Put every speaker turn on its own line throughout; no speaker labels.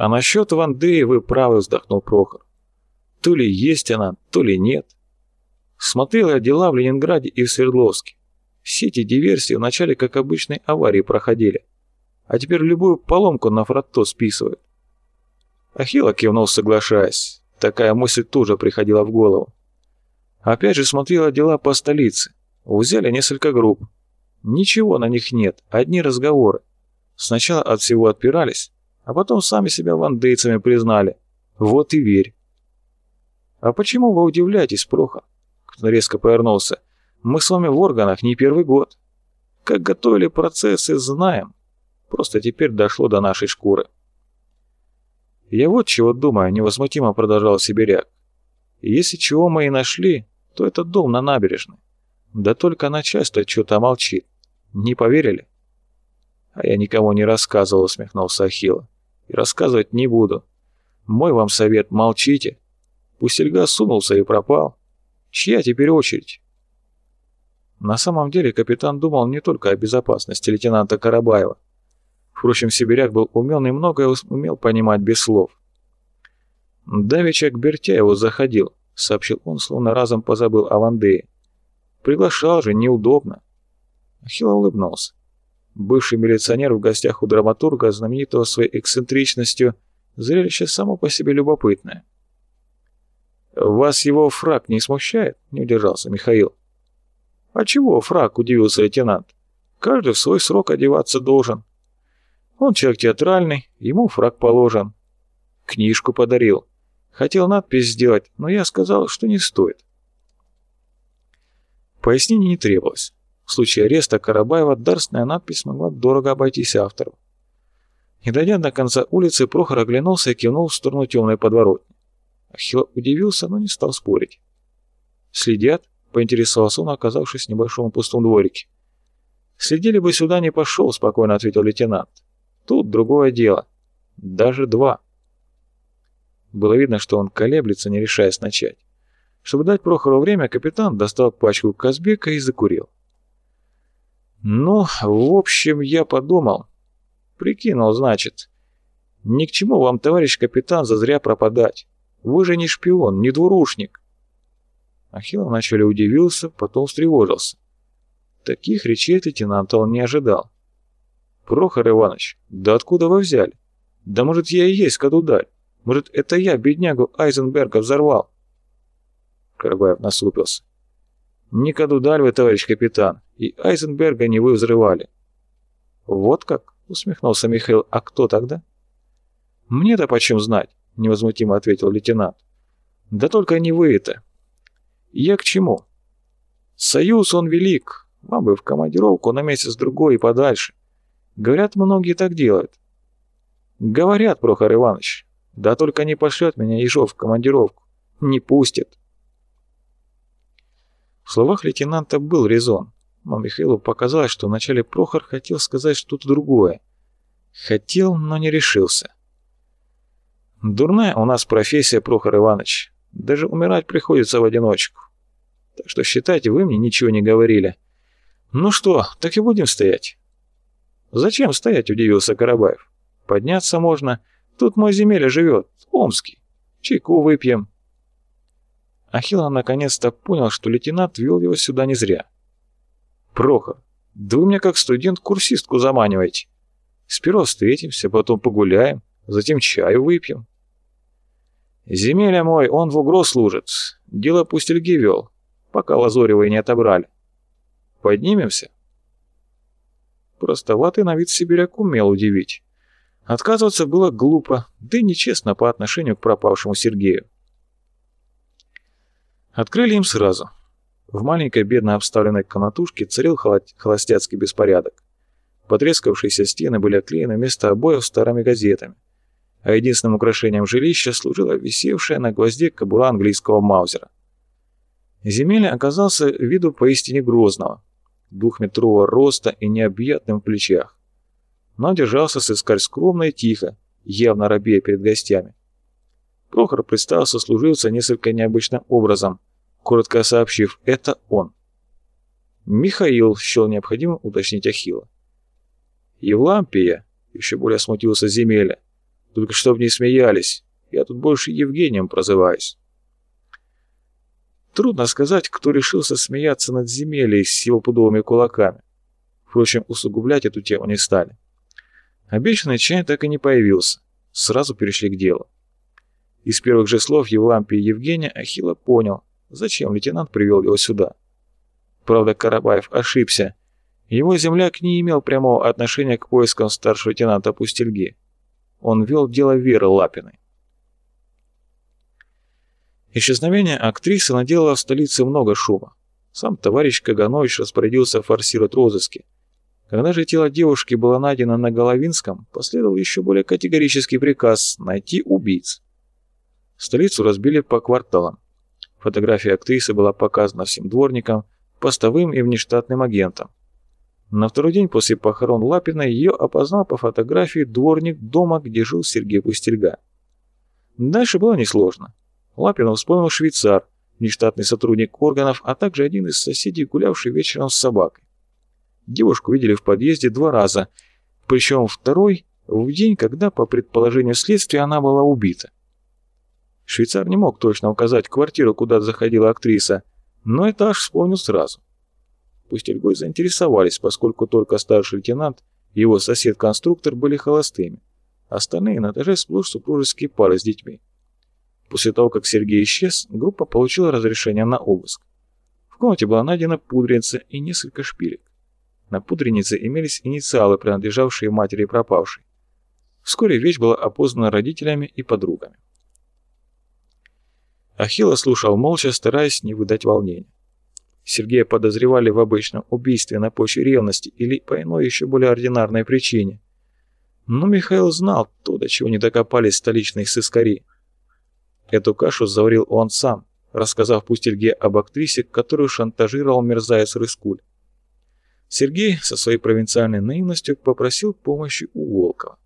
А насчет Вандеи вы правы, вздохнул Прохор. То ли есть она, то ли нет. Смотрел я дела в Ленинграде и в Свердловске. Все эти диверсии вначале как обычной аварии проходили, а теперь любую поломку на фротто списывают. Ахилла кивнул, соглашаясь. Такая мысль тоже приходила в голову. Опять же смотрела дела по столице. Взяли несколько групп. Ничего на них нет, одни разговоры. Сначала от всего отпирались, а потом сами себя вандейцами признали. Вот и верь. «А почему вы удивляетесь, Прохор?» Кто резко повернулся. «Мы с вами в органах не первый год. Как готовили процессы, знаем. Просто теперь дошло до нашей шкуры». «Я вот чего думаю», — невозмутимо продолжал Сибиряк. «Если чего мы и нашли, то это дом на набережной. Да только начальство что-то молчит. Не поверили?» «А я никому не рассказывал», — усмехнулся Ахилла. «И рассказывать не буду. Мой вам совет — молчите. Пустельга сунулся и пропал. Чья теперь очередь?» На самом деле капитан думал не только о безопасности лейтенанта Карабаева. Впрочем, сибиряк был умен и многое умел понимать без слов. «Давеча к Бертяеву заходил», — сообщил он, словно разом позабыл о Вандее. «Приглашал же, неудобно». Ахилл улыбнулся. Бывший милиционер в гостях у драматурга, знаменитого своей эксцентричностью, зрелище само по себе любопытное. «Вас его фраг не смущает?» — не удержался Михаил. «А чего фраг?» — удивился лейтенант. «Каждый в свой срок одеваться должен. Он человек театральный, ему фраг положен. Книжку подарил. Хотел надпись сделать, но я сказал, что не стоит. Пояснений не требовалось. В случае ареста Карабаева дарственная надпись могла дорого обойтись автору. Не дойдя до конца улицы, Прохор оглянулся и кивнул в сторону темной подворотни. Ахилл удивился, но не стал спорить. «Следят?» — поинтересовался он, оказавшись в небольшом пустом дворике. «Следили бы сюда, не пошел», — спокойно ответил лейтенант. Тут другое дело. Даже два. Было видно, что он колеблется, не решаясь начать. Чтобы дать Прохору время, капитан достал пачку Казбека и закурил. «Ну, в общем, я подумал. Прикинул, значит. Ни к чему вам, товарищ капитан, зазря пропадать. Вы же не шпион, не двурушник». Ахилл вначале удивился, потом встревожился. Таких речей от лейтенанта он не ожидал. «Прохор Иванович, да откуда вы взяли? Да может я и есть Кадудаль? Может это я, беднягу Айзенберга, взорвал?» Карабаев насупился. «Не Кадудаль вы, товарищ капитан, и Айзенберга не вы взрывали». «Вот как?» — усмехнулся Михаил. «А кто тогда?» «Мне-то почем знать?» — невозмутимо ответил лейтенант. «Да только не вы это. Я к чему? Союз он велик. Вам бы в командировку на месяц-другой и подальше. Говорят, многие так делают. Говорят, Прохор Иванович. Да только не пошлет меня Ежов в командировку. Не пустит. В словах лейтенанта был резон, но Михаилу показалось, что вначале Прохор хотел сказать что-то другое. Хотел, но не решился. Дурная у нас профессия, Прохор Иванович. Даже умирать приходится в одиночку. Так что считайте, вы мне ничего не говорили. Ну что, так и будем стоять. «Зачем стоять?» – удивился Карабаев. «Подняться можно. Тут мой земеля живет, Омский. Чайку выпьем». Ахилла наконец-то понял, что лейтенант вел его сюда не зря. «Прохор, да вы меня как студент-курсистку заманиваете. Сперва встретимся, потом погуляем, затем чаю выпьем». «Земеля мой, он в угро служит. Дело пусть Ильги вел, пока Лазоревой не отобрали. Поднимемся?» Простоватый на вид сибиряк умел удивить. Отказываться было глупо, да и нечестно по отношению к пропавшему Сергею. Открыли им сразу. В маленькой бедно обставленной комнатушке царил холостяцкий беспорядок. Потрескавшиеся стены были оклеены вместо обоев старыми газетами, а единственным украшением жилища служила висевшая на гвозде кобура английского маузера. Земеля оказался виду поистине грозного двухметрового роста и необъятным в плечах. Но держался сыскарь скромно и тихо, явно робея перед гостями. Прохор представился служивца несколько необычным образом, коротко сообщив «это он». Михаил счел необходимым уточнить Ахилла. «Евлампия», — еще более смутился Земеля, — Только чтоб не смеялись. Я тут больше Евгением прозываюсь. Трудно сказать, кто решился смеяться над земелей с его пудовыми кулаками. Впрочем, усугублять эту тему не стали. Обещанный чай так и не появился. Сразу перешли к делу. Из первых же слов Евлампия Евгения Ахилла понял, зачем лейтенант привел его сюда. Правда, Карабаев ошибся. Его земляк не имел прямого отношения к поискам старшего лейтенанта Пустельги. Он вел дело Веры Лапиной. Исчезновение актрисы наделало в столице много шума. Сам товарищ Каганович распорядился форсировать розыски. Когда же тело девушки было найдено на Головинском, последовал еще более категорический приказ найти убийц. Столицу разбили по кварталам. Фотография актрисы была показана всем дворникам, постовым и внештатным агентам. На второй день после похорон Лапина ее опознал по фотографии дворник дома, где жил Сергей Пустельга. Дальше было несложно. Лапина вспомнил швейцар, нештатный сотрудник органов, а также один из соседей, гулявший вечером с собакой. Девушку видели в подъезде два раза, причем второй в день, когда, по предположению следствия, она была убита. Швейцар не мог точно указать квартиру, куда заходила актриса, но этаж вспомнил сразу. Пустельгой заинтересовались, поскольку только старший лейтенант и его сосед-конструктор были холостыми. Остальные на этаже сплошь супружеские пары с детьми. После того, как Сергей исчез, группа получила разрешение на обыск. В комнате была найдена пудреница и несколько шпилек. На пудренице имелись инициалы, принадлежавшие матери пропавшей. Вскоре вещь была опознана родителями и подругами. Ахилла слушал молча, стараясь не выдать волнения. Сергея подозревали в обычном убийстве на почве ревности или по иной еще более ординарной причине. Но Михаил знал то, до чего не докопались столичные сыскари. Эту кашу заварил он сам, рассказав Пустельге об актрисе, которую шантажировал мерзавец Рыскуль. Сергей со своей провинциальной наивностью попросил помощи у Волкова.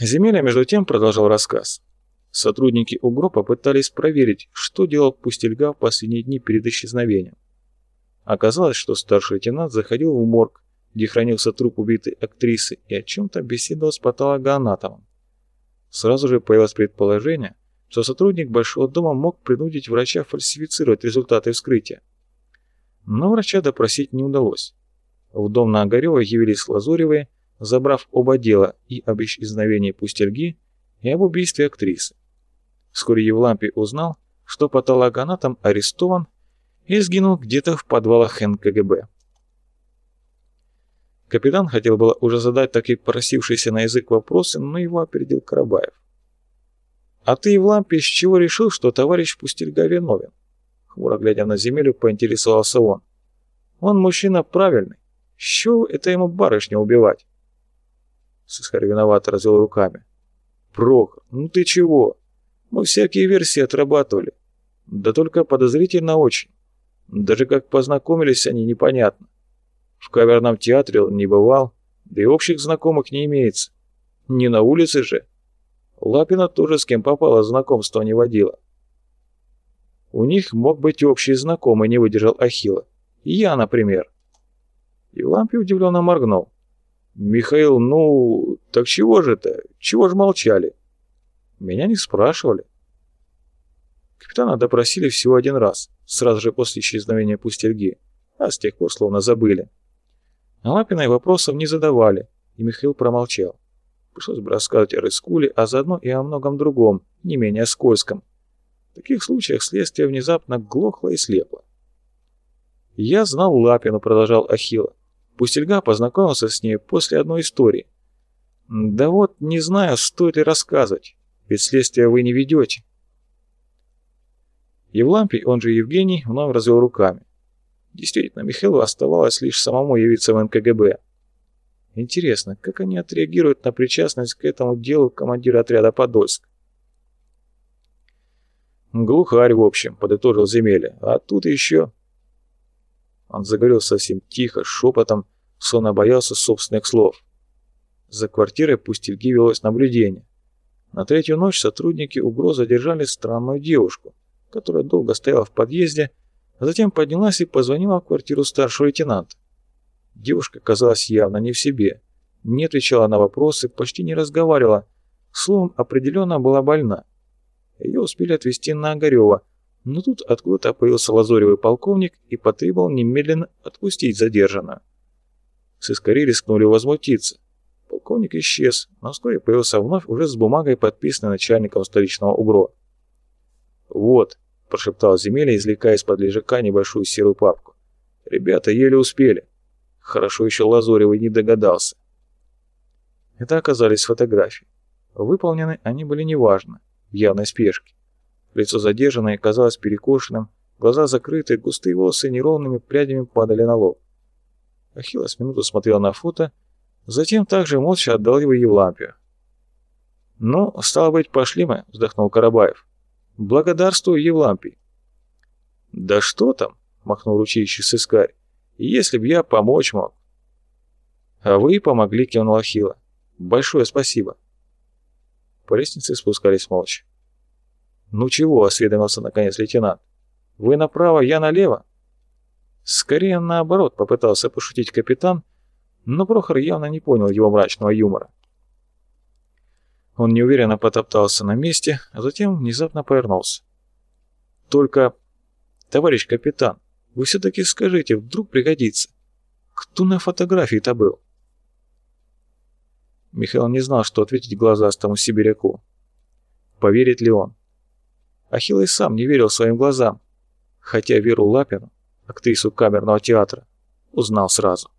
Земеля, между тем, продолжал рассказ. Сотрудники УГРО попытались проверить, что делал Пустельга в последние дни перед исчезновением. Оказалось, что старший лейтенант заходил в морг, где хранился труп убитой актрисы, и о чем-то беседовал с патологоанатомом. Сразу же появилось предположение, что сотрудник Большого дома мог принудить врача фальсифицировать результаты вскрытия. Но врача допросить не удалось. В дом на Огарева явились Лазуревые, забрав оба дела и об исчезновении Пустельги, и об убийстве актрисы. Вскоре Евлампий узнал, что патологоанатом арестован и сгинул где-то в подвалах НКГБ. Капитан хотел было уже задать так и просившийся на язык вопросы, но его опередил Карабаев. «А ты, Евлампий, с чего решил, что товарищ Пустельга виновен?» Хмуро глядя на землю, поинтересовался он. Он мужчина правильный. Чего это ему барышню убивать? Сыскарь виновато развел руками. Прохор, ну ты чего? Мы всякие версии отрабатывали. Да только подозрительно очень. Даже как познакомились они, непонятно. В каверном театре он не бывал, да и общих знакомых не имеется. Не на улице же. Лапина тоже с кем попало знакомство не водила. У них мог быть общий знакомый, не выдержал Ахилла. Я, например. И Лампи удивленно моргнул. «Михаил, ну, так чего же это? Чего же молчали?» «Меня не спрашивали». Капитана допросили всего один раз, сразу же после исчезновения Пустельги, а с тех пор словно забыли. А Лапиной вопросов не задавали, и Михаил промолчал. Пришлось бы рассказывать о Рыскуле, а заодно и о многом другом, не менее скользком, таких случаях следствие внезапно глохло и слепло. «Я знал Лапину», — продолжал Ахилла. Пустельга познакомился с ней после одной истории. «Да вот, не знаю, стоит ли рассказывать, ведь следствие вы не ведете». Евлампий, он же Евгений, вновь развел руками. Действительно, Михаилу оставалось лишь самому явиться в НКГБ. Интересно, как они отреагируют на причастность к этому делу командира отряда «Подольск»? Глухарь, в общем, подытожил земелье. А тут еще... Он заговорил совсем тихо, шепотом, словно боялся собственных слов. За квартирой Пустельги велось наблюдение. На третью ночь сотрудники УГРО задержали странную девушку, которая долго стояла в подъезде, а затем поднялась и позвонила в квартиру старшего лейтенанта. Девушка казалась явно не в себе. не отвечала на вопросы, почти не разговаривала, словом, определенно была больна. Ее успели отвезти на Огарева, но тут откуда-то появился лазоревый полковник и потребовал немедленно отпустить задержанную. Сыскари рискнули возмутиться. Полковник исчез, но вскоре появился вновь уже с бумагой, подписанной начальником столичного УГРО. «Вот», – прошептал Земеля, извлекая из-под лежака небольшую серую папку. «Ребята еле успели. Хорошо еще Лазоревый не догадался». Это оказались фотографии. Выполнены они были неважно, в явной спешке. Лицо задержанное казалось перекошенным, глаза закрыты, густые волосы неровными прядями падали на лоб. Ахиллес минуту смотрел на фото, затем также молча отдал его Евлампию. «Ну, стало быть, пошли мы», — вздохнул Карабаев. «Благодарствую, Евлампий». «Да что там?» — махнул ручищий сыскарь. «Если б я помочь мог». «А вы помогли», — кивнул Ахилла. «Большое спасибо». По лестнице спускались молча. «Ну чего?» — осведомился наконец лейтенант. «Вы направо, я налево?» Скорее наоборот, попытался пошутить капитан, но Прохор явно не понял его мрачного юмора. Он неуверенно потоптался на месте, а затем внезапно повернулся. «Только, товарищ капитан, вы все-таки скажите, вдруг пригодится. Кто на фотографии-то был?» Михаил не знал, что ответить глазастому сибиряку. Поверит ли он? Ахилл и сам не верил своим глазам, хотя Веру Лапину, актрису камерного театра, узнал сразу.